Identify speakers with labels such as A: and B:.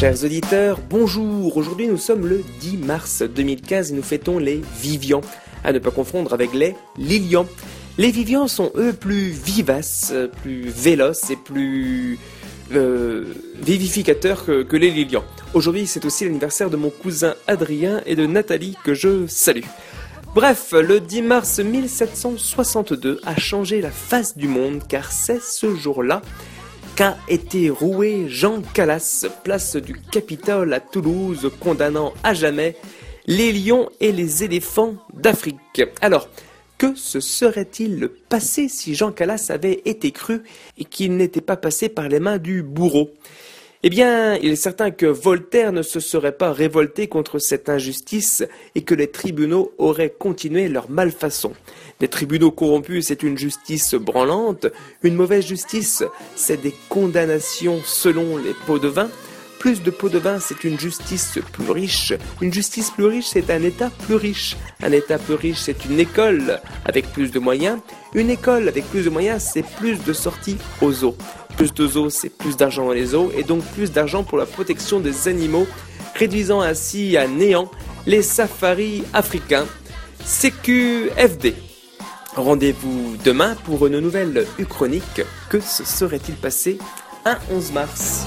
A: Chers auditeurs, bonjour. Aujourd'hui nous sommes le 10 mars 2015 et nous fêtons les Vivians, à ne pas confondre avec les Lilians. Les Vivians sont eux plus vivaces, plus véloces et plus euh, vivificateurs que, les Lilians. Aujourd'hui c'est aussi l'anniversaire de mon cousin Adrien et de Nathalie que je salue. Bref, le 10 mars 1762 a changé la face du monde car c'est ce jour-là qu'a été roué Jean Calas, place du Capitole à Toulouse, condamnant à jamais les lions et les éléphants d'Afrique. Alors, que se serait-il passé si Jean Calas avait été cru et qu'il n'était pas passé par les mains du bourreau? Eh bien, il est certain que Voltaire ne se serait pas révolté contre cette injustice et que les tribunaux auraient continué leur malfaçon. Des tribunaux corrompus, c'est une justice branlante. Une mauvaise justice, c'est des condamnations selon les pots de vin. Plus de pots de vin, c'est une justice plus riche. Une justice plus riche, c'est un État plus riche. Un État plus riche, c'est une école avec plus de moyens. Une école avec plus de moyens, c'est plus de sorties aux eaux. Plus de zoos, c'est plus d'argent dans les eaux et donc plus d'argent pour la protection des animaux, réduisant ainsi à néant les safaris africains. CQFD. Rendez-vous demain pour une nouvelle Uchronique. Que se serait-il passé un 11 mars?